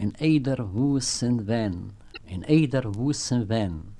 in eider wo sind wenn in eider wo sind wenn